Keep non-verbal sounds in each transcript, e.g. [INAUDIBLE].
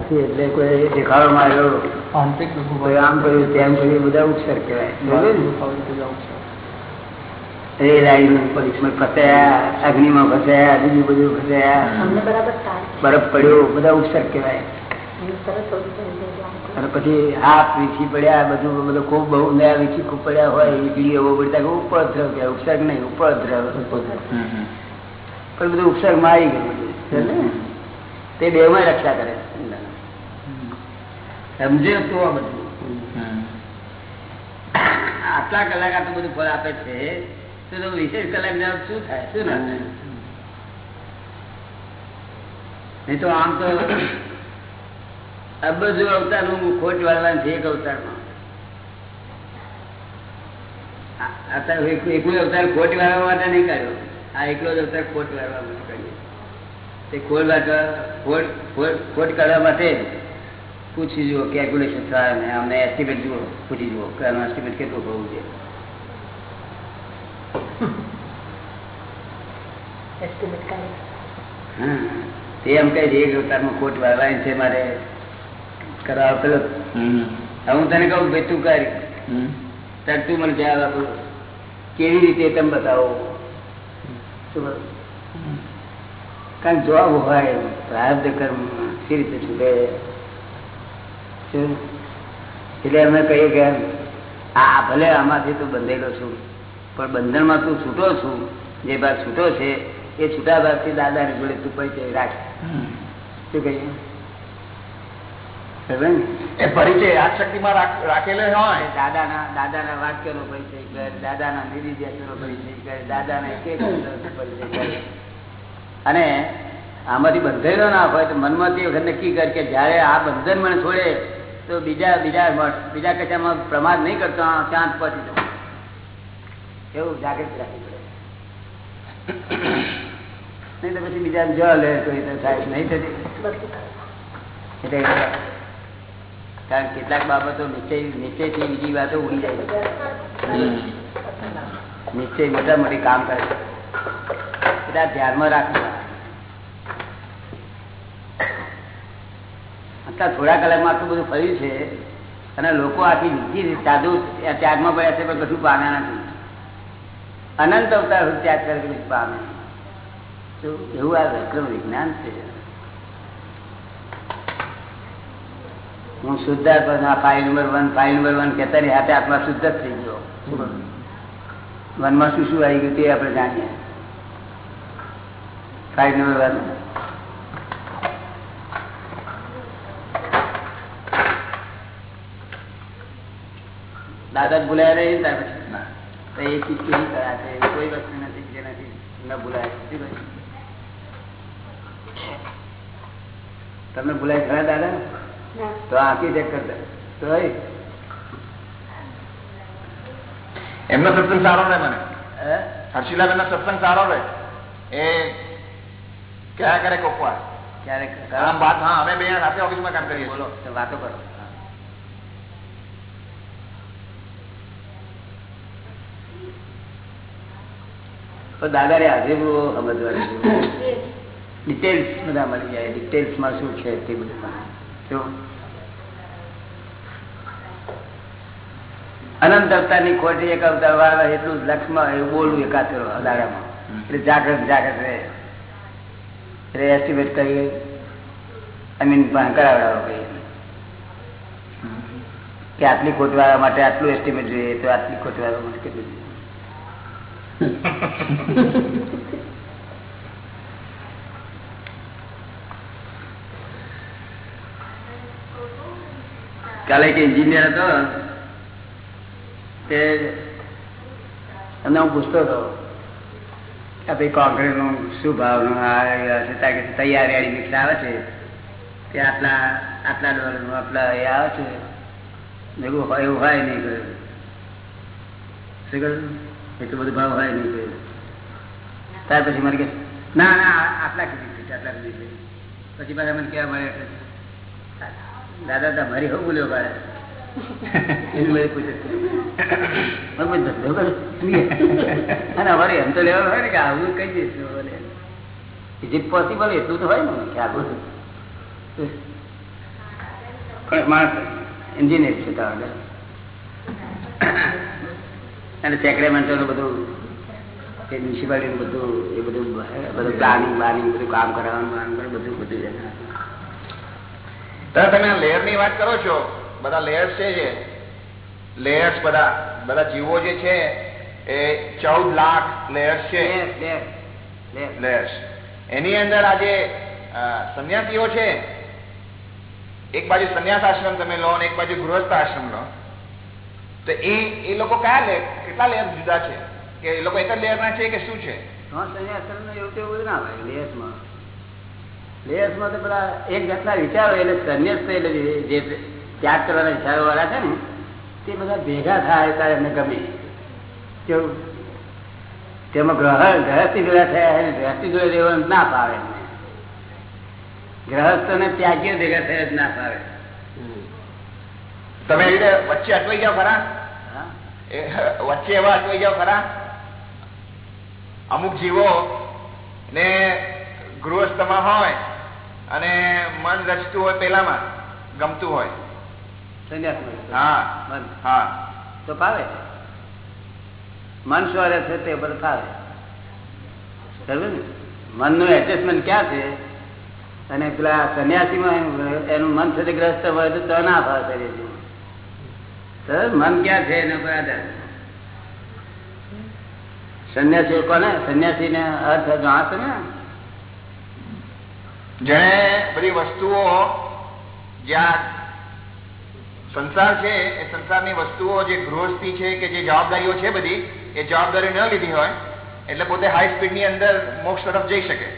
એટલે કોઈ દેખાડો આવ્યો આંતરિક કોઈ આમ કર્યું તેમ કર્યું બધા ઉપસર કહેવાય. એ લાઈન પરીક્ષમાં ફસાયા અગ્નિમાં ફસાયા બીજું બધું ફસાયા. અમને બરાબર થાય બરફ પડ્યો બધા ઉપસર કહેવાય. એનું સરસ થોડું થોડું થોડું આમ કરો. અને પછી હાથ વીછી પડ્યા બધું બધું ખૂબ બહુ નયા વીછી ખૂબ પડ્યા હોય વીજળી એવો પડતા કે ઉપદ્રવ કે ઉપસર્ગ નહીં ઉપદ્રવ પણ બધું ઉપસર્ગમાં આવી ગયું બધું. ને? તે બે માં રક્ષા કરે સમજે તો આ બધું. આટલા કલાક આટલું બધું ફળ આપે છે તો વિશેષ કલાક જવાબ શું થાય? શું ના નહીં તો આમ તો અબજો અવતારનું ખોટ વાળવાનું છે એક અવતારમાં. અત્યારે એક- એકલો અવતાર ખોટ વાળવા માટે નહીં કાઢ્યો. આ એકલો જ અવતાર ખોટ વાળવા માટે કાઢ્યો. તે ખોટ ખોટ- ખોટ કાઢવા માટે પૂછી જુઓ કેલ્ક્યુલેશન થાય ને અમને એસ્ટિમેટ જુઓ પૂછી જુઓ કે આનું એસ્ટિમેટ કેટલું હોવું જોઈએ Estimate કરે. હા. તે એમ કહે છે એક અવતારમાં ખોટ વાળવાની છે મારે કરવા પેલો હવે હું તને કહું ભાઈ તું કર ત્યારે તું મને જવાબ આપો કેવી રીતે તમે બતાવો શું બતાવો? કારણ કે જવાબ હોય પ્રારબ્ધ કર્મ સી રીતે છૂટે શું? એટલે અમે કહીએ કે આ ભલે આમાંથી તું બંધેલો છું પણ બંધનમાં તું છૂટો છું. જે ભાગ છૂટો છે એ છૂટા ભાગથી દાદાની જોડે તું પરિચય રાખ. શું કહીએ? ને? એ પરિચય યાદ શક્તિમાં રાખ- રાખેલો હોય. દાદાના દાદાના વાક્યનો પરિચય કરે દાદાના નિર્દેશનો પરિચય કરે દાદાના પરિચય કરે. અને આમાંથી બંધાયેલો ના હોય તો મનમાં તે વખત નક્કી કર કે જ્યારે આ બંધન મને છોડે તો બીજા બીજા બીજા કશામાં પ્રમાદ નહીં કરતો શાંત પહોંચી જવું એવું જાગૃત રાખવી પડે. નહીં તો પછી બીજા જો લે, તો એ તો સાહેબ નહીં થતી કારણ કેટલાક બાબતો નિશ્ચય નિશ્ચયથી બીજી વાતો ઉડી જાય નીચે મોટા મોટી કામ કરે બધા ધ્યાનમાં રાખવું અત્યારે થોડા કલાકમાં આટલું બધું ફર્યું છે અને લોકો આખી નીચી સાધુ ત્યાગમાં પડ્યા છે પણ કશું પામ્યા નથી. અનંત અવતાર ત્યાગ કરે કશું પામે. એવું આ વિક્રમ વિજ્ઞાન છે. હું શુદ્ધાર file number one file number one કેતા ની હાથે આત્મા શુદ્ધ જ થઈ ગયો. વનમાં શું શું આવી ગયું તે આપણે જાણીએ. ફાઇલ નંબર વન દાદા ભૂલાય રહી ત્યાર પછી. એ ચીજ કેવી કરા છે કોઈ વસ્તુ નથી જેનાથી ન ભૂલાય. તમને ભૂલાય ખરા દાદા? તો આંખી ચેક કરતા. તો એમનો સત્સંગ સારો રહે મને. હે? હર્ષિલાલ એમનો સત્સંગ સારો રહે. એ ક્યાં કરે કોકવાર? ક્યારેક વાત હા અમે બે સાથે ઓફિસમાં કામ કરીએ બોલો વાતો કરો. રે આજે સમજવાનું ડિટેલ્સ બધા મળી જાય. ડિટેલ્સમાં શું છે તે બધું શું અનંત અવતારની ખોટી એક અવતાર વાળા એટલું જ લક્ષમાં એવું બોલવું એકાદ દાડામાં એટલે જાગ્રત જાગ્રત રહે. એટલે એસ્ટિમેટ કરી. અમીન પણ કરાવડાવો કહીએ કે આટલી ખોટવાળા માટે આટલું એસ્ટિમેટ જોઈએ તો આટલી ખોટવાળા માટે કેટલું જોઈએ? કાલે એક એન્જિનિયર હતો તે એમને હું પૂછતો હતો કે ભાઈ નું શું ભાવનું આ તૈયાર રેડી મિક્સ આવે છે? તે આટલા આટલા ડોલરનું આટલા એ આવે છે? એવું હોય એવું હોય નહીં. કહ્યું શું કહ્યું એટલું બધું ભાવ હોય નહીં ત્યાર પછી કે ના ના આટલા કીધી છે આટલા કીધી પછી પાછા મને કહેવા મળે દાદા તમારી હું બોલ્યો પાડે એનું પૂછે. મેં કીધું, ધંધો કરો જોઈએ. અને અમારે એમ તો લેવાનું કે આવું કઈ દઈશું ઇઝ ઇટ પોસિબલ એટલું તો હોય ને આવું માણસ એન્જિનિયર છે અને સેક્રેમેન્ટોનું બધું એ મ્યુનિસિપાલિટીનું બધું એ બધું બધું પ્લાનિંગ પ્લાનિંગ બધું કામ કરાવવાનું બધું બધું એના તમે લેયરની વાત કરો છો બધા લેયર્સ છે જે. લેયર્સ બધા બધા જીવો જે છે એ ચૌદ લાખ લેયર્સ છે. લેયર્સ એની અંદર આજે સંન્યાસીઓ છે. એક બાજુ સંન્યાસ આશ્રમ તમે લો અને એક બાજુ ગૃહસ્થ આશ્રમ લો. તો એ એ લોકો કયા લેર કેટલા લેયર જુદા છે? કે એ લોકો એક જ લેયર ના છે કે શું છે? લેયર્સમાં. તો પેલા એક જાતના વિચારો એટલે સંન્યાસ એટલે જે- ત્યાગ કરવાના વિચારો વાળા છે ને, તે બધા ભેગા થાય ત્યારે એમને ગમે. કેવું? તેમાં ગ્રહ ગ્રહસ્થી ભેગા થયા હોય ને, ગ્રહસ્થી જોડે રહેવાનું ના ફાવે એમને. ગ્રહસ્થોને ત્યાગીઓ ભેગા થયા જ ના ફાવે. તમે એવી રીતે વચ્ચે અટવાઈ જાઓ ખરા વચ્ચે એવા અટવાઈ જાઓ ખરા અમુક જીવો ને ગૃહસ્થમાં હોય અને મન રચતું હોય પેલામાં ગમતું હોય. હા. હા. તો ફાવે. મન સ્વરે છે તે પર ફાવે. સમજ્યો ને? મનનું એડજસ્ટમેન્ટ ક્યાં છે? અને પેલા સંન્યાસીમાં એનું- એનું મન છે ગ્રસ્ત હોય તો ના ફાવે શરીરથી. સર મન ક્યાં છે એના પર આધાર? સંન્યાસી કોને? સંન્યાસી ને અર્થ જાણો ને જેને બધી વસ્તુઓ જ્યાં સંસાર છે એ સંસારની વસ્તુઓ જે ગૃહસ્થી છે કે જે જવાબદારીઓ છે બધી એ જવાબદારી ન લીધી હોય એટલે પોતે હાઈ સ્પીડની અંદર મોક્ષ તરફ જઈ શકે.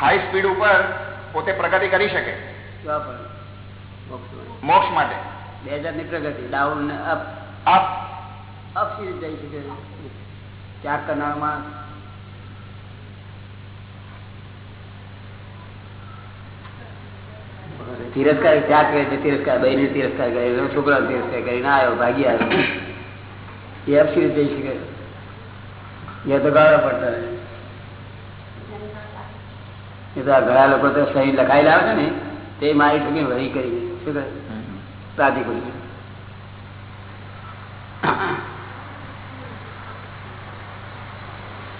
હાઈ સ્પીડ ઉપર પોતે પ્રગતિ કરી શકે. મોક્ષમાં. મોક્ષ માટે. બે હજારની પ્રગતિ ડાઉન ને અપ. આપ અપ જઈ શકે? ત્યાગ કરનારમાં. તિરસ્કાર ત્યાગ કરે છે તિરસ્કાર બહેને તિરસ્કાર કરે છે છોકરા તિરસ્કાર કરીને આવ્યો ભાગી આવ્યો એ અપ જઈ શકે? એ તો ગાળો પડતા રહે. એ તો આ ઘણા લોકો તો સહી લખાયેલા આવે છે ને તે મારી ઠોકીને વહી કરી શું કરી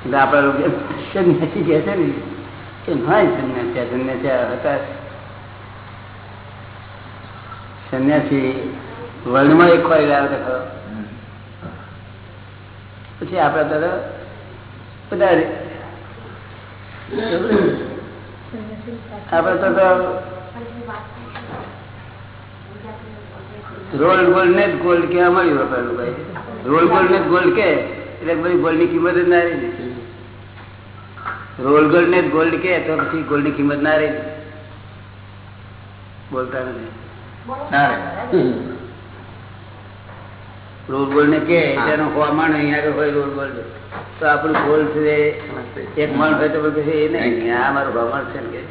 એટલે આપણા લોકો સંન્યાસી કહે છે ને કે નહીં સંન્યાસી સંન્યાસી હતા. સંન્યાસી વર્ણમાં એક ખોરી લાવે ખરો. પછી આપડા તરફ બધા આપડે તો તો રોલ ગોલ્ડ ને જ ગોલ્ડ કેવા મળ્યું આપેલું ભાઈ. રોલ ગોલ્ડ ને જ ગોલ્ડ કે એટલે બધી ગોલ્ડની કિંમત જ ના રહી. રોલ ગોલ્ડ ને જ ગોલ્ડ કે તો પછી ગોલ્ડની કિંમત ના રહી. બોલતા નથી. ના રહે. રોલ ગોલ્ડ ને કે તેનો માણ અહીંયા આગળ હોય રોલ ગોલ્ડ તો આપણું ગોલ છે એક મણ હોય તો પછી એ નહીં આ મારું હવામાન છે ને કે.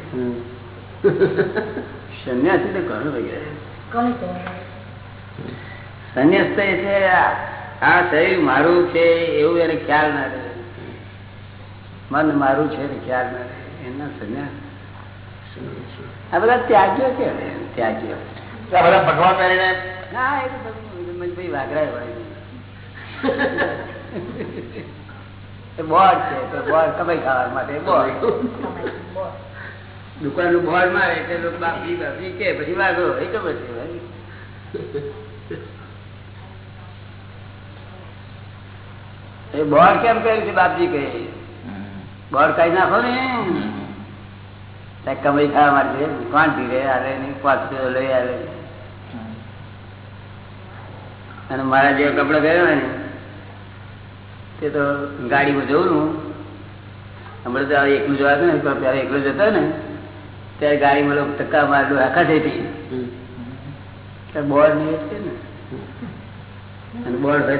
સંન્યાસી તો ઘણું વગેરે સંન્યાસ તો એ છે આ શરીર મારું છે એવું એને ખ્યાલ ના રહે. મન મારું છે એને ખ્યાલ ના રહે. એના સંન્યાસ આ બધા ત્યાગ્યો છે ત્યાગ્યો બધા ભગવાન પહેરીને ના એ તો બધું મનભાઈ હોય. બોર્ડ છે તો બોર્ડ કમાઈ ખાવા માટે બોર્ડ દુકાનનું બોર્ડ મારે એટલે બાપી બાપી કે પછી વાગો એ તો છે ભાઈ. એ બોર કેમ કહ્યું છે બાપજી કહે? બોર કઈ નાખો ને. કમાઈ ખાવા માટે કોણ ધીરે આવે નહીં પાછું લઈ આવે. અને મારા જે કપડા ગયો ને તે તો ગાડીમાં જવું હું. હમણાં તો એકલું જવા ને ત્યારે એકલો જતો ને ત્યારે ગાડીમાં લોકો ધક્કા મારલું આખા થઈ બોર્ડ નહીં છે ને. અને બોર તો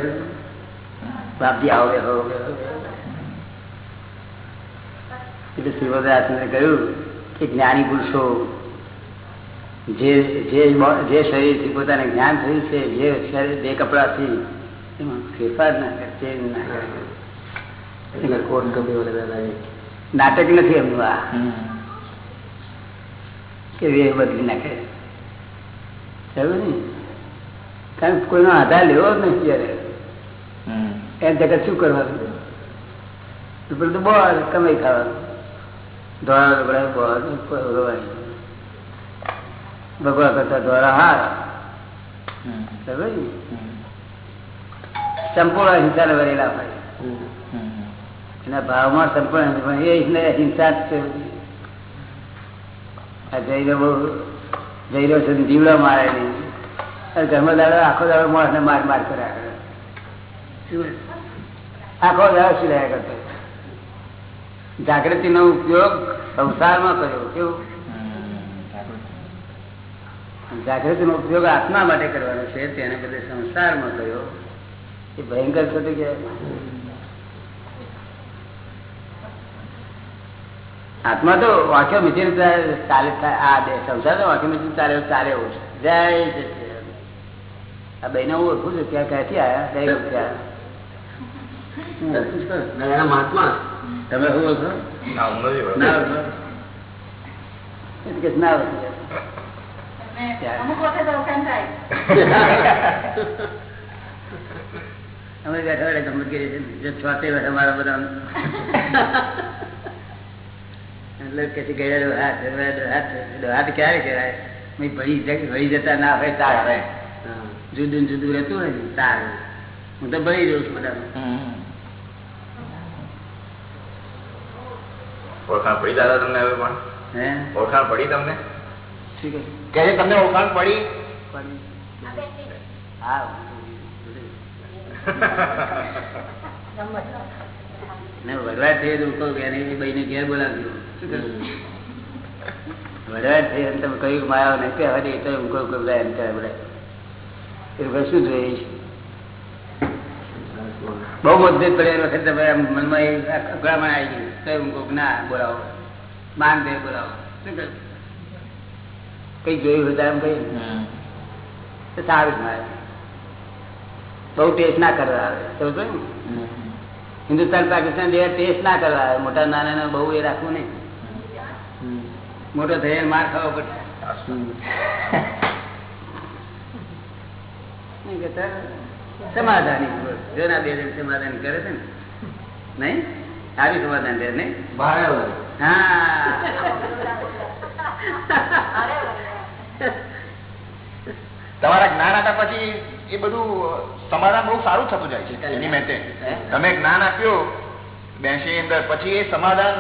બાપજી આવો બેહો. એટલે શ્રીમદાસને કહ્યું કે જ્ઞાની પુરુષો જે જે શરીરથી પોતાને જ્ઞાન થયું છે જે શરીર બે કપડાથી એમાં ફેરફાર ના કરે ચેન્જ ના કરે. નાટક નથી એમનું આ. કે વેહ બદલી નાખે કારણ કોઈનો આધાર લેવો જ નથી ત્યારે એમ જગત શું કરવાનું? પેલું તો બોર કમાઈ ખાવાનું. ધોળા રગડાય બોર રોવાની ભગવા કરતા ધોળા હાર. સંપૂર્ણ હિંસાને વરેલા ભાઈ એના ભાવમાં સંપૂર્ણ પણ એ હિંસા હિંસા જ છે. આ જૈનો બહુ જૈનો છે ને મારે નહીં. ઘરમાં દાડો આખો દાડો માણસને માર માર કર્યા કરે? આખો દાડો રહ્યા કરતો જાગૃતિનો ઉપયોગ સંસારમાં કર્યો. કેવું? જાગૃતિ જાગૃતિનો ઉપયોગ આત્મા માટે કરવાનો છે તેને બદલે સંસારમાં કર્યો. એ ભયંકર ખોટું કહેવાય આત્મા તો વાક્યો મીચીને ચાલે આ બે સંસાર તો વાક્યો મીચીને ચાલે ચાલે એવું છે. જય આ બહેનો હું ઓળખું છું. ત્યાં ક્યાંથી આવ્યા જય ઓળખ્યા છું ખરું. તમે શું ઓળખો ના, હું નથી બોલતો. ના અમે બેઠા બેઠા ગમત કરીએ છીએ જે બેઠા મારા બધા એટલે કે છે હાથ હાથ ક્યારે કહેવાય? ભણી ભળી જતા ના હોય તાર. હોય જુદું જુદું રહેતું હોય ને તાર. હું તો ભણી દઉં છું બધાનું. ઓળખાણ પડી દાદા તમને હવે પણ? હે? ઓળખાણ પડી તમને? કે તમને ઓળખાણ પડી? પડી. હા. થઈ તો કહું કે એને બહીને ઘેર બોલાવજો શું થઈ અને તમે કહ્યું મારા નહીં કહેવા દે તો હું કહું કે બધા એમ કહે બધા. એ શું જોઈએ બહુ મતભેદ પડે એ વખતે તમે મનમાં એ અકળામણ આવી ગયું. તો હું ના બોલાવો. માંગ દે બોલાવો. શું કરું કઈ જોયું હતા એમ કઈ સારું મારે. બહુ ટેસ્ટ ના કરવા આવે. હિન્દુસ્તાન પાકિસ્તાન જેવા ટેસ્ટ ના કરવા આવે. મોટા નાના બહુ એ રાખવું નહીં. મોટો થઈને માર ખાવો પડશે સમાધાની સમાધાન કરે છે ને. નહીં? સારું સમાધાન ને હા. તમારા જ્ઞાન હતા પછી એ બધું સમાધાન બહુ સારું થતું જાય છે એની મેતે? તમે જ્ઞાન આપ્યું બેસી અંદર પછી એ સમાધાન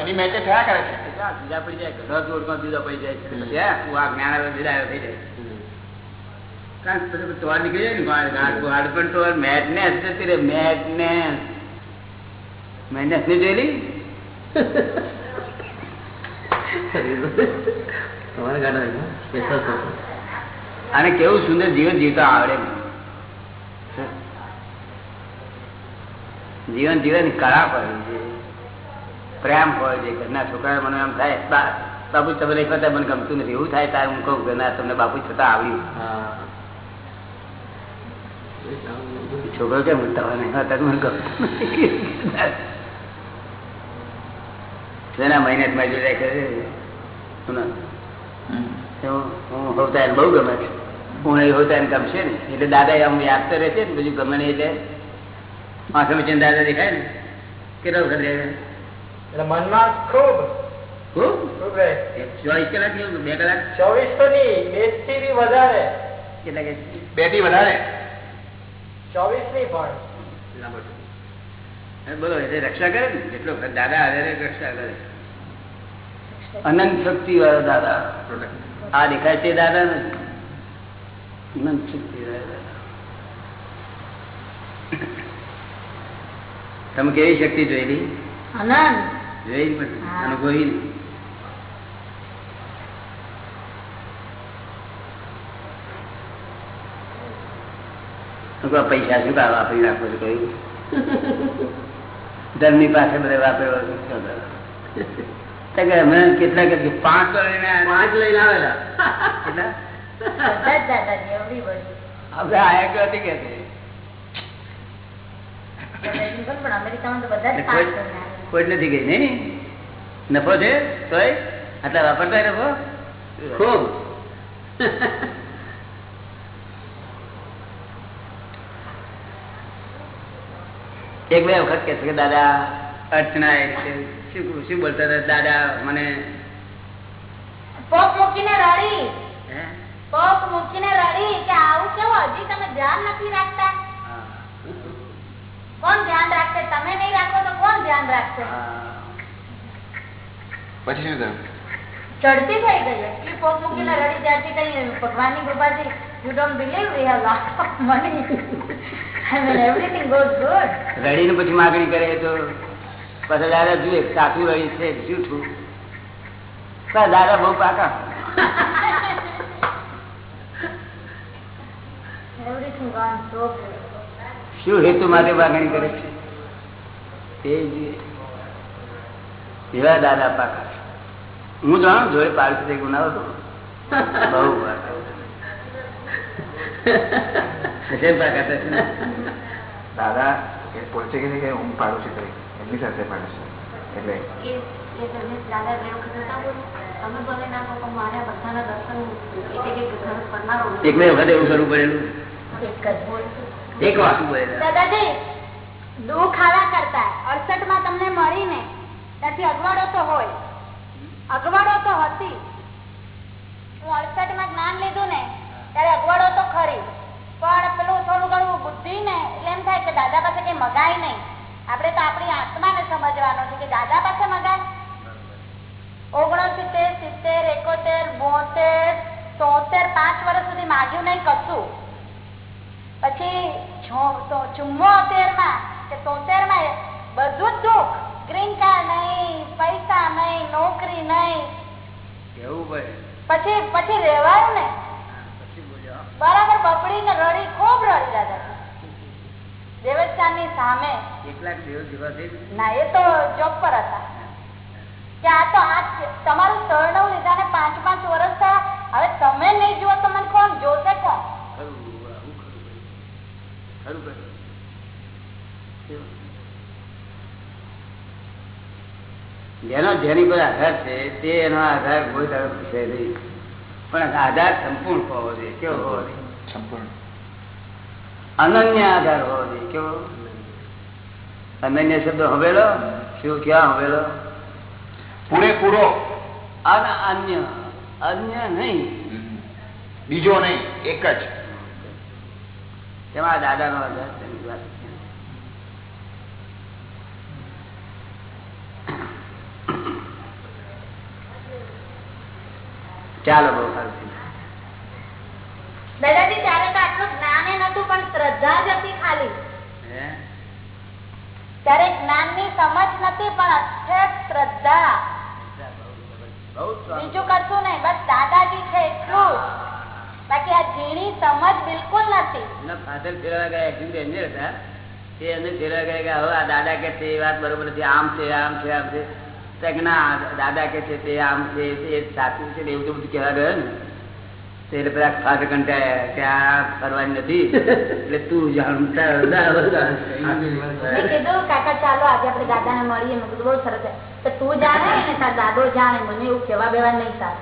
એની મેતે થયા કરે છે. જુદા પડી જાય ઘર જુદા પડી જાય. છે આ જ્ઞાન આવે આવે થઈ જાય. કારણ પછી ટોર નીકળી જાય ને ગાળ પણ ટોર madness જતી રહે, madness. Madness ની? જોયેલી? અને કેવું સુંદર જીવન જીવતા આવડે. જીવન જીવન કળા પડે છે. પ્રેમ હોય છે. ઘરના છોકરા મને એમ થાય બાપુ તમે એક વખત મને ગમતું નથી. એવું થાય તારે હું કહું ઘરના તમને બાપુ છતાં આવડ્યું. છોકરો કેમ મને ગમતું જેના મહિને જ મારી જોડે કરે હું હું હોતા બહુ ગમે છે. હું એ હોતા એમ ગમશે ને. એટલે દાદા આમ યાદ તો રહેશે ને બધું ગમે ને એટલે. માથે મચીને દાદા દેખાય ને. કેટલો વખત રહે એટલે મનમાં ખૂબ. ચોવીસ કલાક બે કલાક? ચોવીસ તો નહીં બેથી વધારે. કેટલા કે બેથી વધારે? ચોવીસ નહીં પણ. બોલો એટલે રક્ષા કરે ને? જેટલો દાદા હારે રક્ષા કરે. અનંત શક્તિ વાળો દાદા આ દેખાય છે દાદા ને? અનંત શક્તિ તમે કેવી શક્તિ જોયેલી? જોઈ અનુભવી કહો, પૈસા શું કામ આપી નાખો છો કહ્યું [LAUGHS] ધર્મની પાસે બધા કરો? તો કેટલા કે પાંચ લઈને પાંચ લઈને આવેલા. કેટલા? આયા ગયો હતી કે તો? કોઈ નથી ગઈ નહીં નફો છે આટલા વાપરતા નફો? ખૂબ. એક બે વખત કે છે કે દાદા અર્ચના શું શું બોલતા હતા? દાદા મને પગ મૂકીને રડી. હે? પગ મૂકીને રડી કે આવું કેવું? હજી તમે ધ્યાન નથી રાખતા? કોણ ધ્યાન રાખશે? તમે નહીં રાખો તો કોણ ધ્યાન રાખશે? પછી શું થયું? ચડતી થઈ ગઈ. એટલી પગ મૂકીને રડી ત્યારથી કઈ ભગવાનની કૃપાથી you don't believe we have lot of money I mean everything goes good રડીને પછી માગણી કરે તો પછી દાદા જુએ સાચું રહી છે જૂઠું પણ દાદા બહુ પાકા. શું હેતુ માટે માગણી કરે છે? જુએ. એવા દાદા પાકા હું જાણું જોડે પાડશે તો. બહુ પાકા? દાદા એ પોતે કે છે કે હું પાડું છું તરીકે એમની સાથે પાડું છું એટલે એક બે વખત એવું કરવું પડેલું એક જ એક વાતું બોલેલા દાદાજી દુઃખ આવા કરતા અડસઠમાં તમને મળીને ત્યાંથી અગવડો તો હોય અગવડો તો હતી હું અડસઠમાં જ્ઞાન લીધું ને ત્યારે અગવડો તો ખરી. પણ પેલું થોડું ઘણું બુદ્ધિ ને એટલે એમ થાય કે દાદા પાસે કઈ મગાય નહીં. આપણે તો આપણી આત્માને સમજવાનો છે કે દાદા પાસે મગાય. ઓગણસિત્તેર સિત્તેર એકોતેર બોતેર તોતેર પાંચ વર્ષ સુધી માગ્યું નહીં કશું. પછી ચુમ્મોતેરમાં કે તોતેરમાં બધું જ દુઃખ. ગ્રીન કાર્ડ નહીં પૈસા નહીં નોકરી નહીં. પછી પછી રેવાયું ને. બરાબર બપડી ને રડી ખૂબ રડી દાદા દેવસ્થાનની સામે. દિવસ ના એ તો જોબ પર હતા. કે આ તો આ તમારું સરણું લીધા ને પાંચ પાંચ વર્ષ થયા. હવે તમે નહીં જુઓ તો મને કોણ જોશે કોણ? ખરું ખરું કર્યું. ખરું કર્યું. કેવું? જેનો જેની પર આધાર છે તે એનો આધાર કોઈ તરફ છે નહીં. પણ આધાર સંપૂર્ણ હોવો જોઈએ. કેવો હોવો જોઈએ? સંપૂર્ણ. અનન્ય આધાર હોવો જોઈએ. કેવો? અનન્ય શબ્દ હવેલો શું ક્યાં હવેલો પૂરેપૂરો. અન અન્ય. અન્ય નહીં. બીજો નહીં એક જ. તેમાં દાદાનો આધાર તેની વાત. ચાલો બહુ સારું. દાદાજી ત્યારે તો આટલું જ્ઞાન નતું પણ શ્રદ્ધા જ હતી ખાલી. ત્યારે જ્ઞાનની સમજ નથી પણ અક્ષર શ્રદ્ધા. બીજું કશું નહીં બસ દાદાજી છે એટલું. બાકી આ ઝીણી સમજ બિલકુલ નથી. father ફેરવા ગયા accident engineer હતા. તે એમને ફેરવા ગયા કે હવે આ દાદા કે છે એ વાત બરોબર નથી આમ છે આમ છે આમ છે. તો ના દાદા કે છે તે આમ છે તે સાચું છે એવું તો બધું કહેવા ગયો ને. તે એટલે ફાધર કંટાળ્યા કે આ કરવાની નથી. એટલે તું જાણતા કીધું કાકા ચાલો આજે આપણે દાદાને મળીએ. મેં કીધું બહુ સરસ તો તું જાણે ને તાર દાદો જાણે. મને એવું કહેવા બેવા નહીં સાર.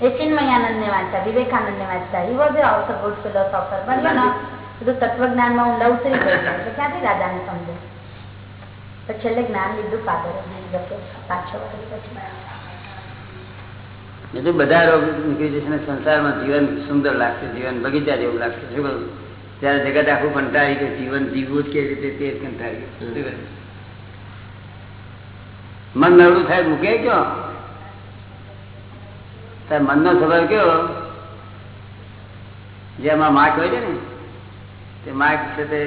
એ ચિન્મયાનંદ ને વાંચતા વિવેકાનંદ ને વાંચતા. He was also good philosopher પણ યુ નો? બધું તત્વજ્ઞાનમાં ઊંડા ઉતરી ગયું એટલે ક્યાંથી દાદાને સમજે? તો છેલ્લે જ્ઞાન લીધું ફાધરે પાંચ છ વર્ષ પછી એ તો બધા રોગ નીકળી જશે ને સંસારમાં જીવન સુંદર લાગશે, જીવન બગીચા જેવું લાગશે. શું કહ્યું ત્યારે જગત આખું કંટાળી કે જીવન જીવવું જ કેવી રીતે તે જ કંટાળી ગયું. શું કહ્યું? મન નવડું થાય મૂકે કયો? તાર મનનો સ્વભાવ કયો? જેમાં માક હોય છે ને, તે માક છે તે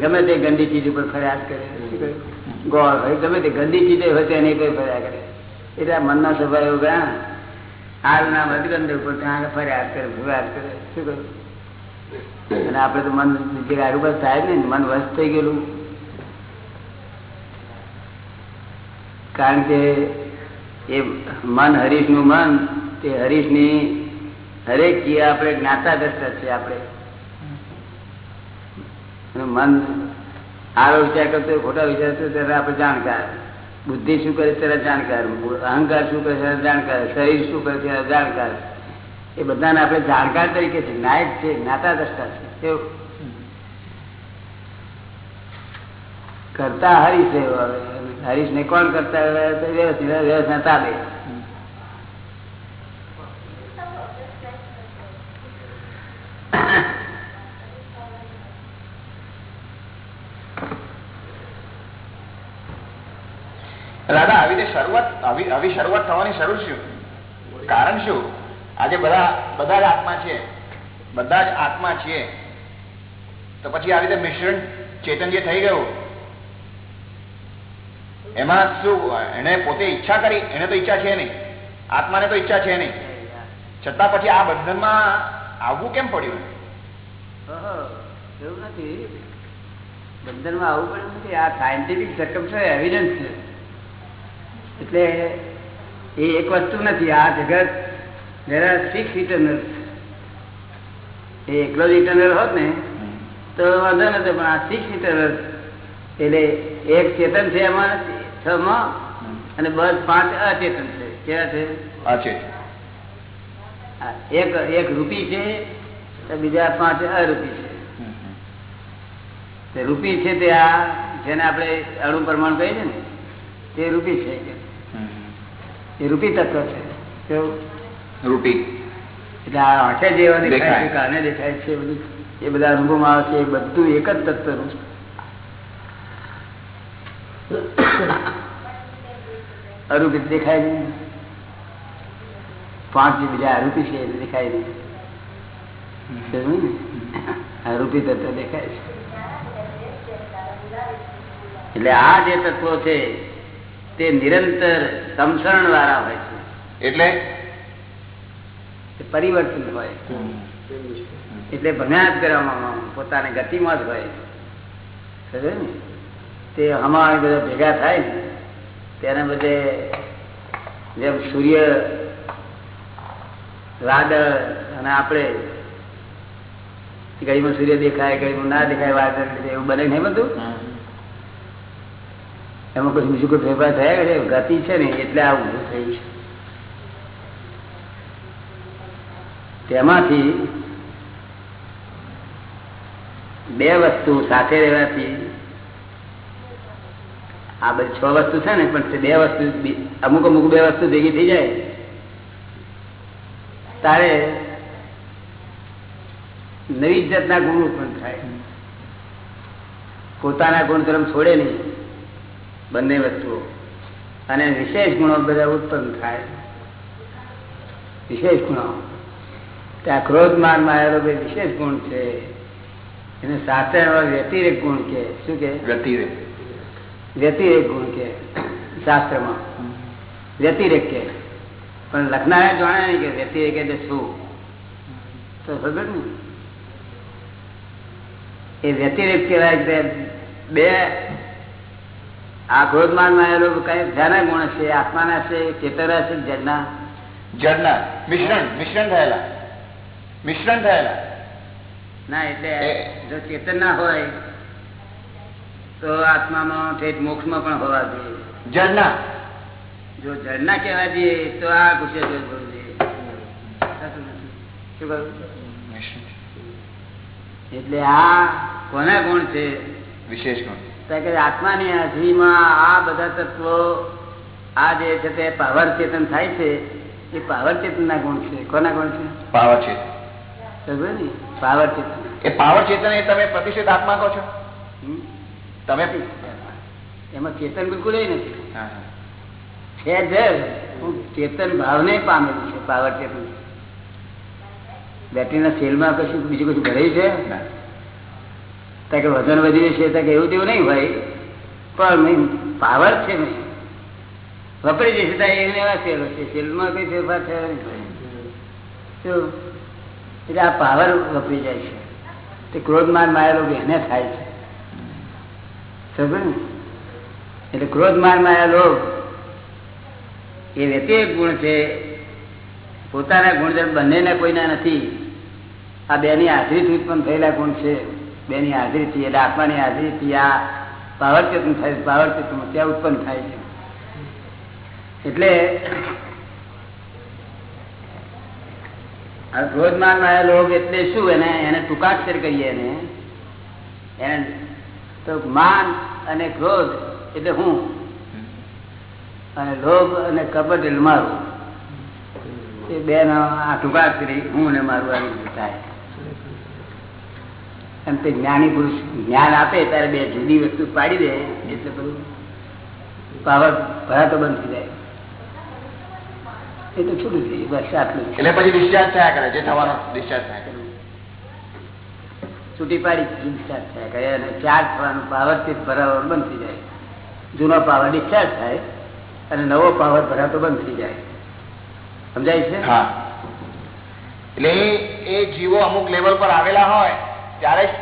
ગમે તે ગંદી ચીજ ઉપર ફરિયાદ કરે. ગોળ હોય, ગમે તે ગંદી ચીજ હોય તેની કઈ ફરિયાદ કરે. એટલે આ મનના સ્વભાવ એવું ગયા હાલના મધગંધ ઉપર ત્યાં ફરિયાદ કરે ફરિયાદ કરે. શું કરું અને આપડે તો મન જે ગાડું થાય ને મન વસ્ત થઈ ગયેલું. કારણ કે એ મન હરીશનું મન, તે હરીશની હરેક ચીજ આપણે જ્ઞાતા દ્રષ્ટા છે આપણે. મન સારો વિચાર કરતો ખોટા વિચાર કરતો ત્યારે આપણે જાણકાર. બુદ્ધિ શું કરે ત્યારે જાણકાર. અહંકાર શું કરે ત્યારે જાણકાર. શરીર શું કરે ત્યારે જાણકાર. એ બધાને આપણે જાણકાર તરીકે છે. નાયક છે, જ્ઞાતા દ્રષ્ટા છે? કરતા હરીશ હરીશ ને કોણ કરતા વ્યવસ્થિત વ્યવસ્થા તાબે દાદા આવી રીતે આવી શરૂઆત થવાની શરૂ શું કારણ શું? આજે બધા બધા જ આત્મા છે બધા જ આત્મા છીએ. તો પછી આવી રીતે મિશ્રણ ચેતન જે થઈ ગયું. એમાં શું એને પોતે ઈચ્છા કરી એને તો ઈચ્છા છે નહીં. આત્માને તો ઈચ્છા છે નહીં. છતાં પછી આ બંધનમાં આવવું કેમ પડ્યું? એવું નથી. બંધનમાં આવવું પડ્યું નથી. આ સાયન્ટિફિક સર્કમ છે એવિડન્સ છે. એટલે એ એક વસ્તુ નથી આ જગત are સિક્સ ઇટર્નલ એ એકલો જ ઇટર્નલ હોત ને તો વાંધો નથી પણ આ સિક્સ ઇટર્નલ એટલે એક ચેતન છે એમાં છ માં અને બસ પાંચ અચેતન છે. કેવા છે? અચેતન. આ એક એક રૂપી છે તો બીજા પાંચ અરૂપી છે. રૂપી છે તે આ જેને આપણે અણુ પરમાણુ કહીએ ને તે રૂપી છે. એ રૂપી તત્વ છે. કેવું? રૂપી. એટલે આ આંખે જેવા દેખાય. છે કાને દેખાય છે બધું એ બધા અનુભવમાં આવે છે એ બધું એક જ તત્વનું અરૂપી દેખાય નહીં. પાંચ જે બીજા અરૂપી છે એ દેખાય નહીં. અરૂપી તત્વ દેખાય છે. એટલે આ જે તત્વો છે તે નિરંતર સમસરણ વાળા હોય છે. એટલે? પરિવર્તન હોય. એટલે ભણ્યા જ કરવામાં પોતાની ગતિમાં જ હોય. સમજ્યો ને? તે હમણાં બધા ભેગા થાય ને તેને બધે જેમ સૂર્ય વાદળ અને આપણે ઘડીમાં સૂર્ય દેખાય ઘડીમાં ના દેખાય વાદળ એવું બને નહીં બધું એમાં કોઈ બીજું કોઈ ફેરફાર થયા કરે? ગતિ છે ને, એટલે આ ઊભું થયું છે. તેમાંથી બે વસ્તુ સાથે રહેવાથી આ બધી છ વસ્તુ છે ને, પણ બે વસ્તુ અમુક અમુક બે વસ્તુ ભેગી થઈ જાય. તારે નવી જાતના ગુણ ઉત્પન્ન થાય. પોતાના ગુણ તરફ છોડે નહીં. બંને વસ્તુઓ. અને વિશેષ ગુણો બધા ઉત્પન્ન થાય. વિશેષ ગુણો. ત્યાં ક્રોધ માનમાં આવેલો ભાઈ વિશેષ ગુણ છે? એને સાથે વ્યતિરેક ગુણ કે શું કે? વ્યતિરેક. વ્યતિરેક ગુણ કે શાસ્ત્રમાં. વ્યતિરેક કે. પણ લખનારે જાણે નહીં કે વ્યતિરેક એટલે શું? તો ખબર ને એ વ્યતિરેક કહેવાય કે બે આ ક્રોધમાનમાં આવેલો કઈ ધ્યાના ગુણ છે આત્માના છે ચેતર છે જડના? જડના. મિશ્રણ મિશ્રણ થયેલા. મિશ્રણ થયેલા. ના એટલે જો ચેતન ના હોય તો આત્મામાં ઠેઠ મોક્ષમાં પણ હોવા જોઈએ. જડના. જો જડના કહેવા જઈએ તો આ ગુસ્સે. શું કહ્યું? એટલે આ કોના ગુણ છે? વિશેષ ગુણ. આત્માની હાજરીમાં આ બધા તત્વો આ જે છે તે પાવર ચેતન થાય છે એ પાવર ચેતનના ગુણ છે. કોના ગુણ છે? પાવર ચેતન. ને? પાવર ચેતન. એ પાવર ચેતન એ તમે પ્રતિષ્ઠિત આત્મા કહો છો? તમે એમાં ચેતન બિલકુલ એ નથી. હા. છે જ હું ચેતન ભાવને પામેલું છે પાવર ચેતન. બેટરીના સેલમાં કશું બીજું કશું ભરાયું છે? ના. કે વજન વધી ત્યાં કે એવું તેવું નહીં હોય. પણ પાવર છે ને વપરી જશે ત્યાં એને એવા સેલ છે. સેલમાં કઈ ફેરફાર થયો નહીં. એટલે આ પાવર વપરી જાય છે. તે ક્રોધમાન માયેલો એને થાય છે. સમજ ને? એટલે ક્રોધમાન માયેલો એ વ્યતિરેક ગુણ છે. પોતાના ગુણધર્મ બંનેના કોઈના નથી. આ બેની હાજરીથી ઉત્પન્ન થયેલા ગુણ છે. બેની હાજરીથી એટલે આત્માની હાજરીથી આ પાવર ચેતન થાય પાવર ચેતન ત્યાં ઉત્પન્ન થાય છે. એટલે ક્રોધમાનમાં લોભ એટલે શું? એને એને ટૂંકાક્ષર કહીએ એને. એને તો માન અને ક્રોધ એટલે હું? અને લોભ અને કપટ એટલે મારું. એ બે નો આ ટૂંકાક્ષરી હું ને મારું આવી થાય. એમ તે જ્ઞાની પુરુષ જ્ઞાન આપે ત્યારે બે જુદી વસ્તુ પાડી દે એટલે બધું પાવર ભરાતો બંધ થઈ જાય. એટલે છૂટું થઈ બસ આટલું એટલે પછી ડિસ્ચાર્જ થયા કરે જે થવાનો ડિસ્ચાર્જ થયા કરે. છૂટી પાડી ડિસ્ચાર્જ થાય કરે અને ચાર્જ થવાનું પાવરથી ભરાવો બંધ થઈ જાય. જૂનો પાવર ડિસ્ચાર્જ થાય અને નવો પાવર ભરાતો બંધ થઈ જાય. સમજાય છે? હા. એટલે એ એ જીવો અમુક લેવલ પર આવેલા હોય ત્યારે જ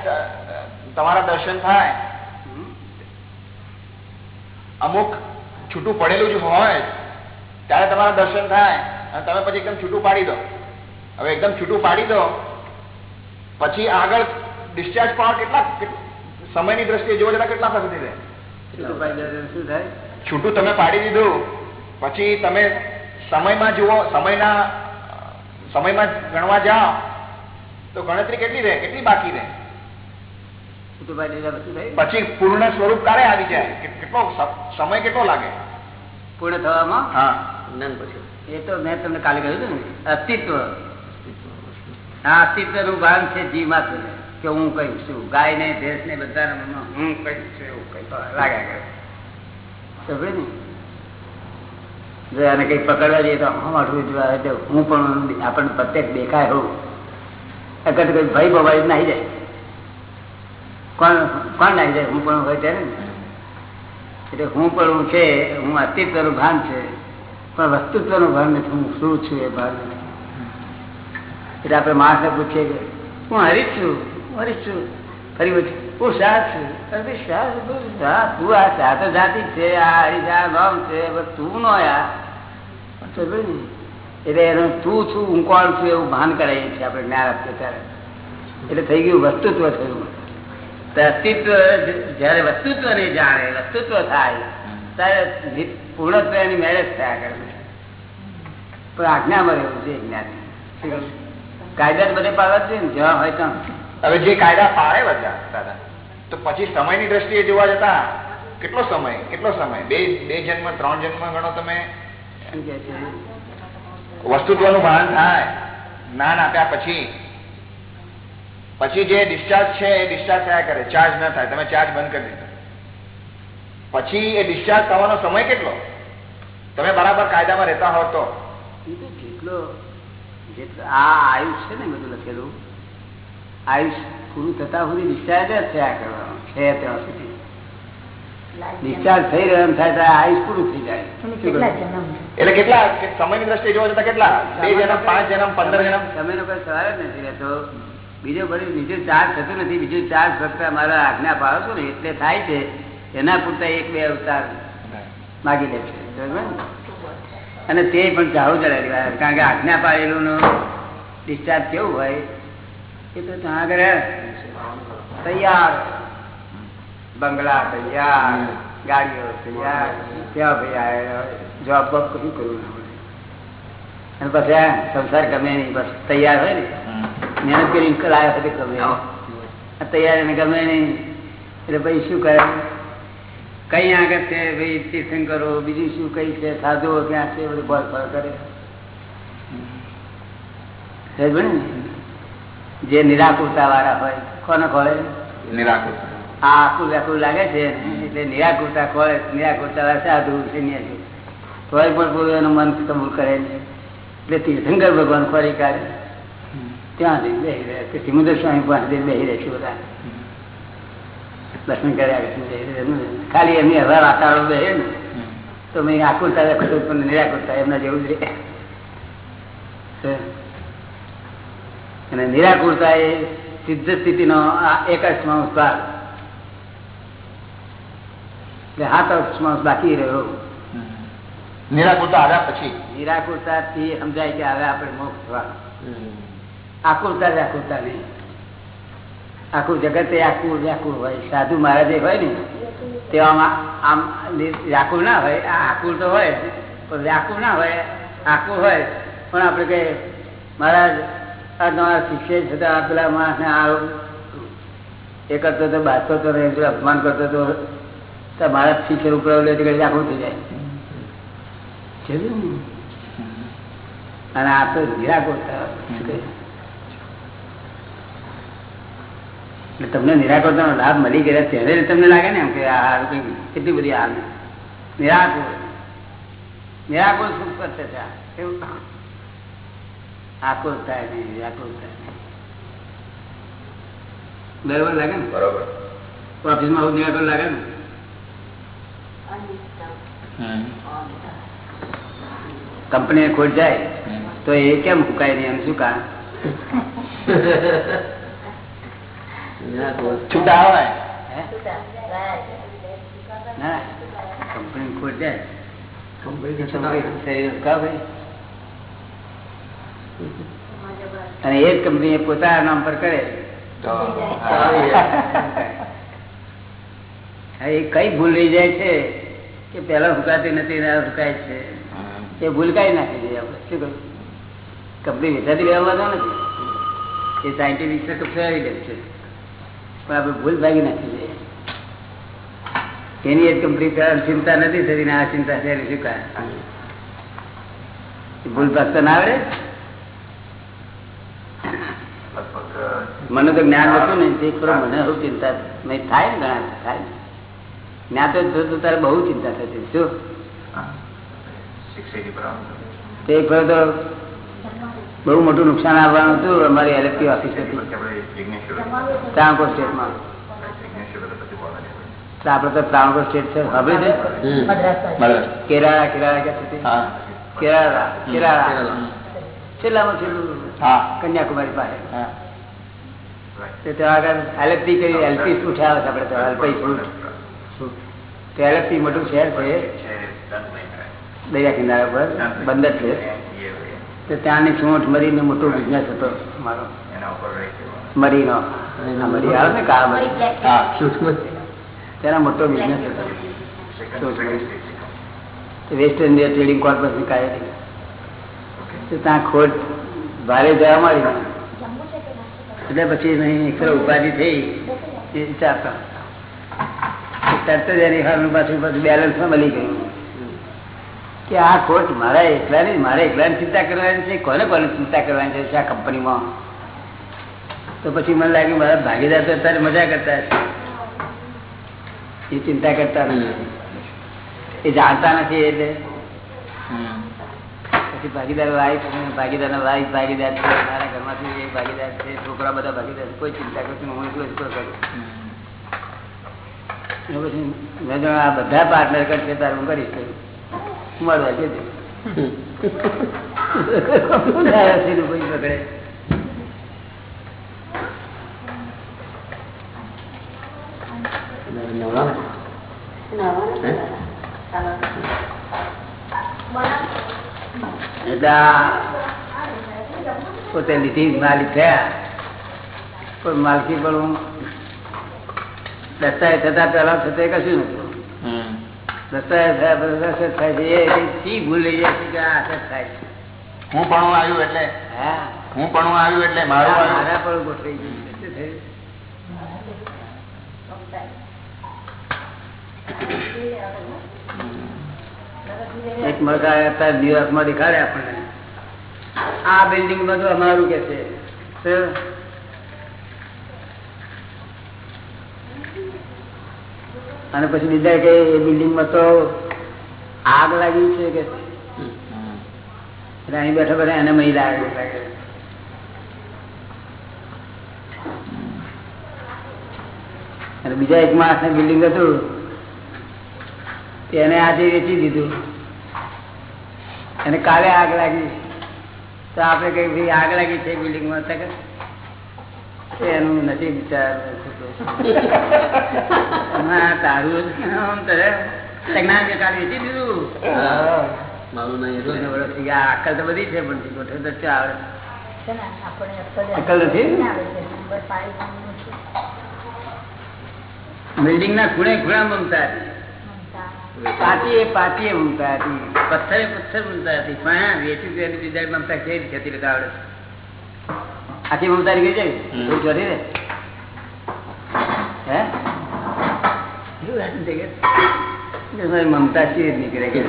તમારા દર્શન થાય. અમુક છૂટું પડેલું જ હોય ત્યારે તમારા દર્શન થાય. અને તમે પછી એકદમ છૂટું પાડી દો. હવે એકદમ છૂટું પાડી દો પછી આગળ ડિસ્ચાર્જ પાવર કેટલા સમયની દ્રષ્ટિએ જોવા જતા કેટલા થતી રહે શું થાય? છૂટું તમે પાડી દીધું પછી તમે સમયમાં જુઓ સમયના સમયમાં ગણવા જાઓ તો ગણતરી કેટલી રહે? કેટલી બાકી રહે? પછી પૂર્ણ સ્વરૂપ ક્યારે આવી જાય? કેટલો સમય કેટલો લાગે? પૂર્ણ થવામાં? હા. એ તો મેં તમને કાલે કહ્યું હતું ને અસ્તિત્વ. આ અસ્તિત્વનું ભાન છે જી માત્ર કે હું કઈ છું? ગાય ને ભેંસ ને બધા હું કઈ છું એવું કઈ લાગ્યા કરે ને? જો આને કઈ પકડવા જઈએ તો હું પણ આપણને પ્રત્યેક દેખાય હોઉં. અગર કોઈ ભાઈ ભવાઈ નાહી જાય. કોણ કોણ નાહી જાય? હું પણ હોય ત્યારે એટલે હું પણ હું છે, હું અસ્તિત્વનું ભાન છે. પણ વસ્તુત્વનું ભાન નથી. હું શું છું એ ભાન એટલે આપણે માણસને પૂછીએ કે, હું હરીશ છું? હરીશ છું? ફરી પછી હું શાહ છું? અરે શાહ તું આ શાહ તો જાતિ છે. આ હરીશ, આ નામ છે. તું નો આ? એટલે એનું તું છું હું કોણ છું એવું ભાન કરાવીએ છીએ આપણે જ્ઞાન આપીએ ત્યારે. એટલે થઈ ગયું વસ્તુત્વ થયું. અસ્તિત્વ જયારે વસ્તુત્વ નહીં જાણે વસ્તુત્વ થાય ત્યારે પૂર્ણત્વ એની મેરેજ થયા કરે. પણ આજ્ઞામાં રહેવું છે જ્ઞાન કાયદા બધે પાડવા છે ને જ્યાં હોય ત્યાં. હવે જે કાયદા પાડે બધા દાદા તો પછી સમયની દ્રષ્ટિએ જોવા જતા કેટલો સમય કેટલો સમય? બે બે જન્મ ત્રણ જન્મ ગણો તમે? વસ્તુત્વનું ભાન થાય, જ્ઞાન આપ્યા પછી પછી જે ડિસ્ચાર્જ છે એ ડિસ્ચાર્જ થયા કરે ચાર્જ ન થાય, તમે ચાર્જ બંધ કરી દીધો. પછી એ ડિસ્ચાર્જ થવાનો સમય કેટલો? તમે બરાબર કાયદામાં રહેતા હો તો. જેટલો આ આયુષ છે ને બધું લખેલું, આયુષ પૂરું થતા સુધી ડિસ્ચાર્જ જ થયા કરવાનું, છે ત્યાં સુધી. ડિસ્ચાર્જ થઈ રહ્યો એમ થાય આયુષ પૂરું થઈ જાય. એટલે કેટલા? સમયની દ્રષ્ટિએ જોવા જતા કેટલા? બે જન્મ પાંચ જન્મ પંદર જન્મ? સમયનો કોઈ સવાલ જ નથી રહેતો. બીજો ફરી બીજું ચાર્જ થતું નથી. બીજું ચાર્જ ફક્ત અમારા આજ્ઞા પાડો છો ને એટલે થાય છે. એના પૂરતા એક બે અવતાર માગી લે છે. અને તે પણ ચાલુ ચડાવી. કારણ કે આજ્ઞા પાડેલું નું ડિસ્ચાર્જ કેવું હોય? એ તો ત્યાં આગળ તૈયાર. બંગલા તૈયાર ગાડીઓ તૈયાર ત્યાં ભાઈ આ જોબ બોબ કશું કરવું ના પડે અને પછી આ સંસાર ગમે નહીં બસ તૈયાર હોય ને મહેનત કરીને કરાયો હોય તો ગમે આ તૈયાર એને ગમે નહીં એટલે ભાઈ શું કરે કઈ આગળ છે ભાઈ તીર્થંકરો બીજું શું કઈ છે સાધુઓ ક્યાં છે બધું બોલ ફળ કરે સમજ્યો ને? જે નિરાકુરતા વાળા હોય કોને ખોળે નિરાકુર આ આખું વ્યાકુલ લાગે છે. એટલે નિરાકુરતા ખોળે નિરાકુરતા સાધુ સંન્યાસી તોય પણ કોઈ એનું મન કબૂલ કરે નહીં. એટલે તીર્થંકર ભગવાન ખોરી કાઢે. ત્યાં જઈને બેસી રહે કે સિમુદ્ર સ્વામી પાસે બેસી રહેશે બધા. દર્શન કર્યા ખાલી એમની હવા વાતાવરણ બેસે ને, તો મેં આકુરતા રાખતો પણ નિરાકુરતા એમના જેવું જ રહે. અને નિરાકુરતા એ સિદ્ધ સ્થિતિનો આ એક જ ભાગ. હાથ માણસ બાકી રહ્યો. નિરાકુરતા આવ્યા પછી? નિરાકુરતા થી સમજાય કે હવે આપણે મોક્ષ થવાનું આકુરતા જ આકુરતા નહીં. આખું જગત એ આકુર વ્યાકુળ હોય. સાધુ મહારાજે હોય ને તેવામાં આમ વ્યાકુળ ના હોય. આ આકુર તો હોય પણ વ્યાકુળ ના હોય આકુર હોય પણ આપણે કે મારા આ તમારા શિક્ષે છતાં પેલા માણસને આ એ કરતો તો બાજતો તો ને અપમાન કરતો હતો. તો મારા ફીચર ઉપર આખું થઈ જાય. અને આ તો નિરાકો શું તમને નિરાકરતા લાભ મળી ગયા ત્યારે તમને લાગે ને એમ કે આ કેટલી બધી હાલ નિરાકુર નિરાકુર સુખ કરશે ત્યાં આ. કેવું? આકુર થાય નહીં નિરાકુર થાય નહીં. બરોબર લાગે ને? બરોબર. ઓફિસમાં આવું નિરાકર લાગે ને? કંપની ખોટ જાય તો એ કેમ ફૂકાય નહીં? એમ શું કારણ છૂટા આવે. ના કંપની ખોટ જાય. અને એ જ કંપની પોતાના નામ પર કરે. તો એ કઈ ભૂલ રહી જાય છે? કે પેલા હુકાતી નથી ને હવે છે. એ ભૂલકાઈ નાખી દઈએ આપણે. શું કહ્યું? કંપની વેચાતી લેવા નથી? એ સાયન્ટિફિક છે તો ફેરી લે છે. પણ આપણે ભૂલ ભાગી નાખી દઈએ એની એક કંપની ચિંતા નથી થતી ને આ ચિંતા છે શું કારણ ભૂલ ભાગતા ના આવડે? મને તો જ્ઞાન હતું ને તે ખરો મને શું ચિંતા. નહીં થાય ને ઘણા થાય ને. છો તો તારે બહુ ચિંતા થતી શું? તે એક ભાઈ તો બહુ મોટું નુકસાન આવવાનું હતું અમારી એલએફટી ઓફિસ હતી. ત્રાણકોર સ્ટેટમાં. આપડે તો ત્રાણકોર સ્ટેટ છે હવે છે? કેરાળા કેરાળા ક્યાં કેરાળા કેરાળા. છેલ્લામાં છેલ્લું હા. કન્યાકુમારી પાસે. હા. તો ત્યાં આગળ એલએફટી કરી એલપી ફ્રૂટ આવે છે આપડે તો એલપી છૂટ તો થી મોટું શહેર છે. દરિયા કિનારા પર બંદર છે. તો ત્યાંની સૂંઠ મરીનો મોટો બિઝનેસ હતો મારો. મરીનો મરી આવે ને હા તેના મોટો બિઝનેસ હતો. વેસ્ટ ઇન્ડિયા ટ્રેડિંગ કોર્પોરેશન કાઢી તો ત્યાં ખોટ ભારે જવા મળી. એટલે પછી નહીં ઉપાધિ થઈ. એ વિચારતા. તરત જ એની હારનું પાછું પાછું બેલેન્સમાં મળી ગયું. કે આ ખોટ મારા એકલા નહીં મારે એકલાની ચિંતા કરવાની છે? કોને કોને ચિંતા કરવાની છે? આ કંપનીમાં તો પછી મને લાગ્યું મારા ભાગીદાર તો અત્યારે મજા કરતા એ ચિંતા કરતા નથી. એ જાણતા નથી એટલે પછી ભાગીદાર વાઈફ ભાગીદાર વાઈફ ભાગીદાર છે મારા ઘરમાંથી એ ભાગીદાર છે છોકરા બધા ભાગીદાર છે. કોઈ ચિંતા કરતું હું એકલો જ કરું કરું. એટલે પછી મેં જાણ્યું બધા પાર્ટનર કરશે તારે હું કરીશ મળવા પકડે. પોતે લીધી માલિક થયા. પણ માલકી પણ હું દસ્તાવેજ થતા પેલા થતા કશું નતું દસ્તાવેજ થયા પછી અસર થાય છે. એ શી ભૂલ લઈ જાય છે કે આ અસર થાય છે. હું પણ આવ્યું એટલે? હા. હું પણ આવ્યું એટલે મારું મારા પણ ગોઠવાઈ ગયું છે. શું થયું? એક મકા અત્યારે ન્યુયોર્કમાં દેખાડે આપણને. આ બિલ્ડિંગ બધું અમારું કે છે. અને પછી બીજા કે એ બિલ્ડિંગમાં તો આગ લાગી છે કે અહીં બેઠા બેઠા એને મહિલા આગ લાગે અને બીજા એક માણસ બિલ્ડિંગ હતું તેને આજે વેચી દીધું. અને કાલે આગ લાગી. તો આપણે કઈ ભાઈ, આગ લાગી છે બિલ્ડિંગમાં તો કે તો એનું નથી વિચાર તારું. જ્ઞાન વેચી દીધું. અક્કલ તો બધી છે પણ ગોઠવે તો આવડે અક્કલ નથી? બિલ્ડિંગ ના ખૂણે ખૂણા મમતા હતી. પાટીએ પાટીએ મમતા હતી પથ્થરે પથ્થર મમતા હતી પણ વેચી બીજા મમતા કેવી જતી આવડે છે. આખી મમતા નીકળી જાય. કોઈ ચોરી રે હે? મમતા રીતે નીકળે કે?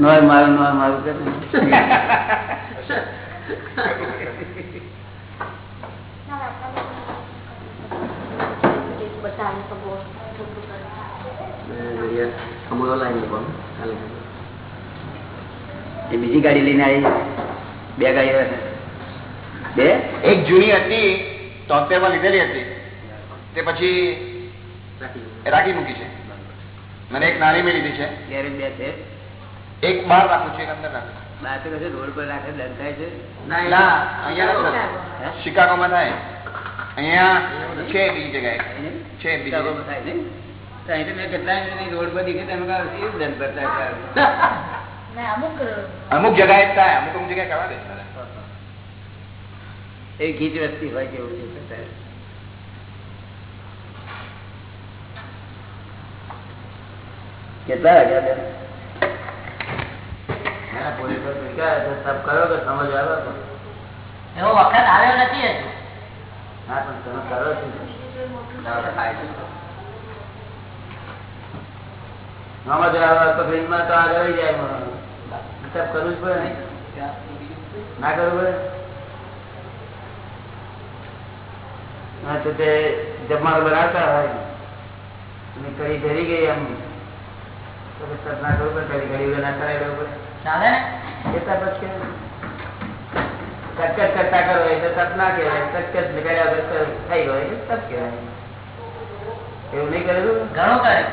મારું મારું બીજી ગાડી લઈને આવી બે ગાયો. બે? એક જૂની હતી તોતેરમાં લીધેલી હતી. તે પછી રાખી મૂકી છે. મને એક નાની મેં લીધી છે. ગેરેજ બે છે? એક બહાર રાખું છું એક અંદર રાખું. શિકાગોમાં થાય. અહીંયા છે બીજી જગ્યાએ. છે બીજી રોડ પર દીધી તમે દંડ અમુક અમુક જગ્યાએ થાય અમુક અમુક જગ્યાએ કરવા દે એ ગીચ વસ્તી હોય કેવું છે કેટલા વાગ્યા સમજ આવે તો. સમજ આવે તો આગળ આવી જાય મને. કરવું જ પડે નહીં? ના કરવું પડે? હા તો તે જમવાનું બનાવતા હોય. અને કઢી ઘરી ગઈ એમ. તો ના કરવું પડે કઢી ઘરી ના કરાવી દેવું પડે. ચાલે? એટલા પછી કટકટ કરતા કરો એટલે તપ ના કહેવાય. કટકટ કર્યા વગર થઈ ગયો એટલે તપ કહેવાય. એવું નહીં કરેલું? ઘણું કરે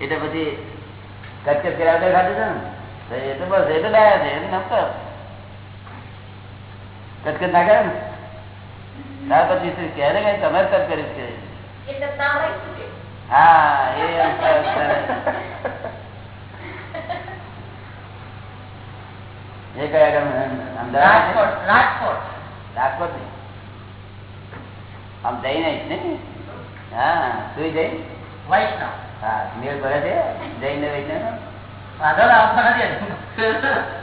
એટલે પછી કર્યા વગર ખાધું છે ને એ તો બસ એ તો ડાયા છે એ તો નમતો કટકટ ના કરે ને? ત્યાર પછી શું કઈ તમે જ કટ કરીશ હા એ [LAUGHS] એ કયા અમદાવાદ? રાજકોટ રાજકોટ. રાજકોટ નહીં આમ જઈ નહીં હા સુઈ જઈ? વૈષ્ણવ. હા મેળ ભરે છે? જઈને વૈષ્ણવ? વાંધો આવતો નથી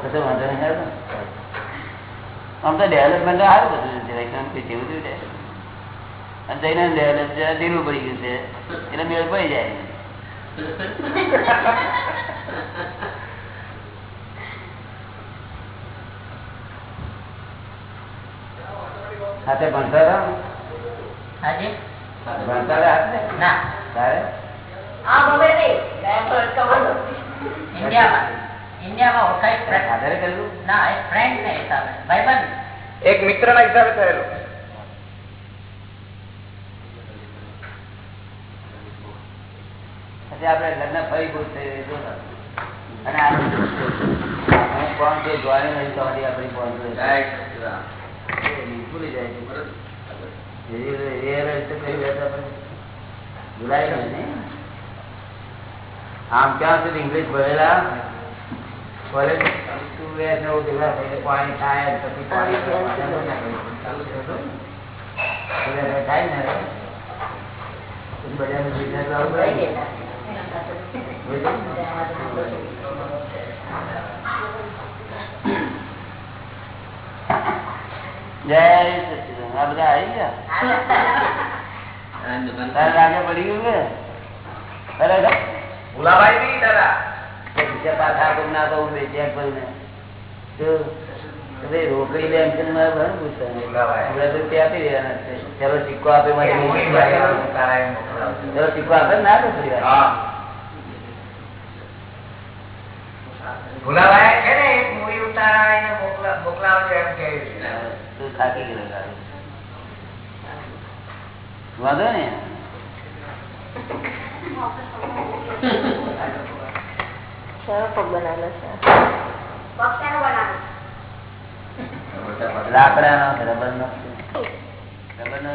કશો વાંધો નહીં આવતો આમ તો ડેવલપમેન્ટ સારું બધું છે વૈજ્ઞાનિક જેવું થયું અને જઈને ડેવલપ ઢીલું પડી ગયું છે એટલે મેળ પડી જાય. હાથે ભણતા હતા ભણતા ના. તારે? એક ફ્રેન્ડ ને હિસાબે ભાઈબંધ એક મિત્રના હિસાબે થયેલું પછી લગ્ન ફરી ભૂત થઈ અને કોણ છું જોવાની નથી તમારી આપણી કોણ ભૂલી જાય છે બરોબર ભૂલાય નહીં આમ ક્યાં સુધી ઇંગ્લિશ ભરેલા કોલેજ પાણી થાય પછી પાણી ને બધાને. જય આ બધા આવી ગયા લાગે પડી ગયું કે? ભુલાભાઈ નહીં દાદા. બીજા પાછા ના કહું રોકડી ઘણું પૂછવાનું. ત્યાંથી રહેવાના છે. ચાલો સિક્કો આપે મારી સિક્કો આપે ને. છે ને એક મૂવી ઉતારા મોકલાવજો એમ કે થાકી ગયેલો વાંધો ને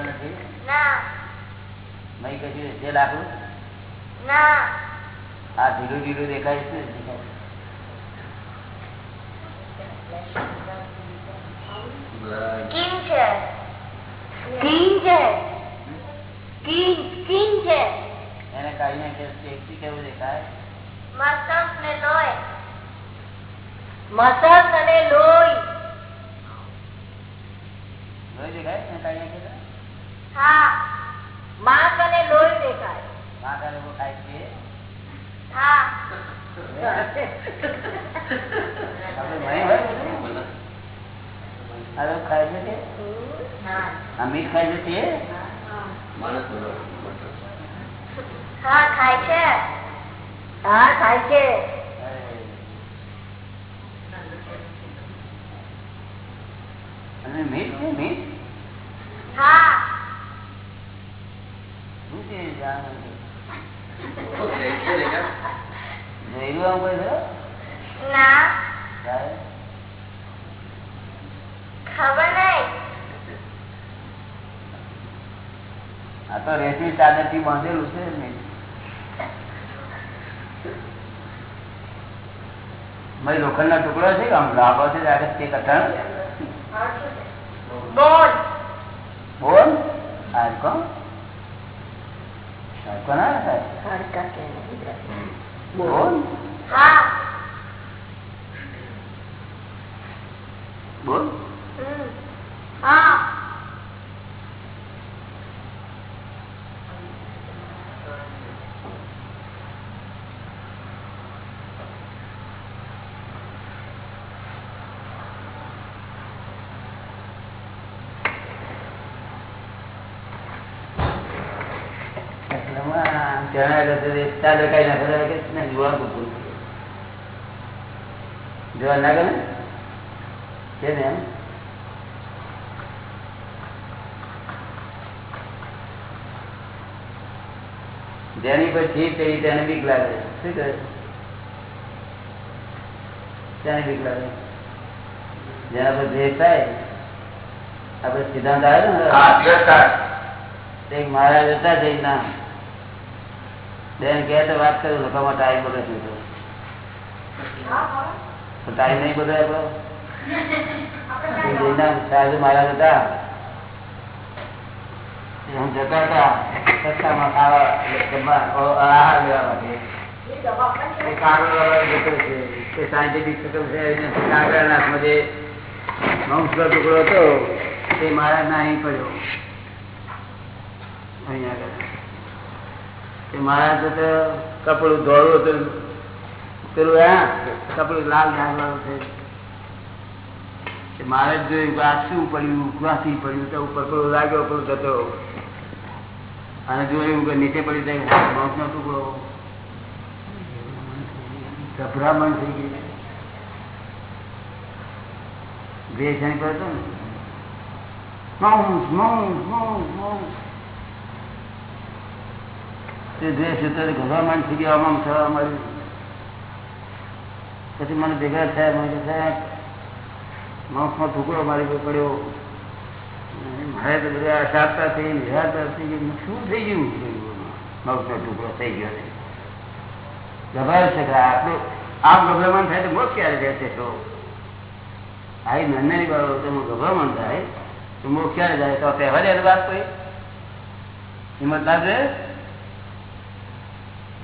નથી મય કશું છે લાકડું આ ધીરું ધીરું દેખાય છે સ્કીન છે સ્કીન છે સ્કીન છે એને કાઢીને કે કેવું દેખાય? મસલ્સ ને લોહી. મસલ્સ અને લોહી. લોહી દેખાય? એને કાઢીને કે હા. માંસ અને લોહી દેખાય. માથા લોકો ખાય છે? હા. આપણે મય હોય બધું? આ લોકો ખાય છે તે? આ મીઠ ખાઈ છે તે? માણસ બધો હા ખાય છે. હા ખાય છે. અને મીઠ છે મીઠ? હા. શું છે જાણવું [LAUGHS] છે. છે ને કાં? જોયેલું આમ કોઈ ખરું? ના. ખબર નહીં આ તો રેતી ચાદરથી બાંધેલું છે ને ભાઈ લોખંડ ના ટુકડો છે કે આમ લાભો છે? આગળ તે કઠણ બોલ. બોલ. હાડકો. હાડકો ના થાય? બોલ. હા. બોલ. નાખે કે ના જોવા છે ને એમ? જેની પર જીત થઈ તેને બીક લાગે. શું કરે તેને બીક લાગે? જેના પર જે થાય આપડે સિદ્ધાંત આવે ને? મહારાજ હતા જઈ ના બેન કે વાત કરું લોકોમાં ટાઈમ બધો શું ટાઈમ નહીં બધો આપણો જૈના સાહેબ હતા. હું જતા ટુકડો હતો તે મારા ના અહીં પડ્યો. અહીંયા તો કપડું ધોળું હતું. પેલું હા, કપડું લાલ ડાઘવાળું છે. મારે જોયું આ શું પડ્યું, ક્યાંથી પડ્યું, તો ઉપર લાગ્યો, પેલું થતો અને જોયું કે નીચે પડી જાય માઉસનો ટુકડો. ગભરામણ થઈ ગઈ. બે ક્ષણ પડતો ને. માઉસ માઉસ માઉસ માઉસ તે થઈ ગયો, આમ થવા પછી મને ભેગા થયા મને સાહેબ માઉસમાં ટુકડો મારી પડ્યો. મારે તો બધા અશાંતતા થઈ નિરાતા થઈ ગઈ. શું થઈ ગયું? માફનો ટુકડો થઈ ગયો છે. ગભરાય છે આટલું આમ ગભરામણ થાય તો મોત ક્યારે જશે તો? આ નાની બાબતોમાં ગભરામણ થાય તો મોત ક્યારે જાય તો તહેવારી વાત કોઈ? હિંમત ના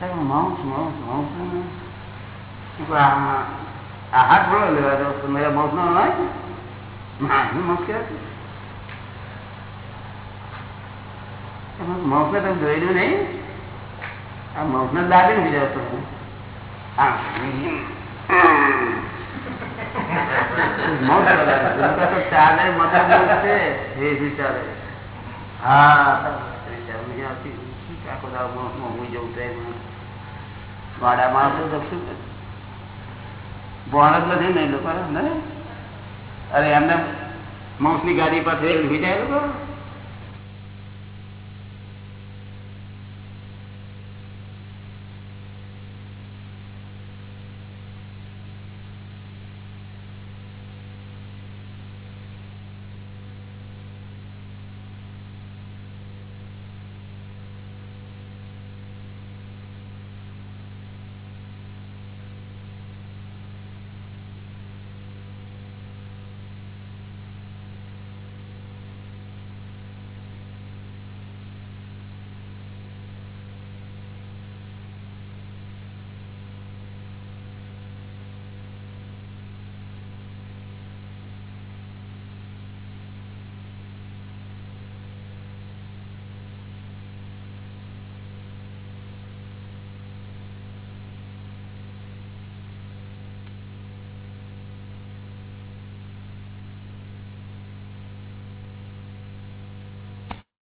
દે માઉસ માઉસ માઉસ. આ હાથ લેવા દો. તો મેરા માઉસ નો હોય હું માઉસ ક્યાં માઉસ ને તમે જોયેલું નહીં. આ માઉસ ને દાબી નથી જતો હા. મોત બધા તો ચાલે, મતલબ છે. એ ચાલે? હા આખો દાડો મોંઘું જવું ટ્રેનમાં વાડા માણસો તો શું? ભણ જ નથી ને લોકો અરે એમને માઉસની ગાડી પાસે વિચાર લોકો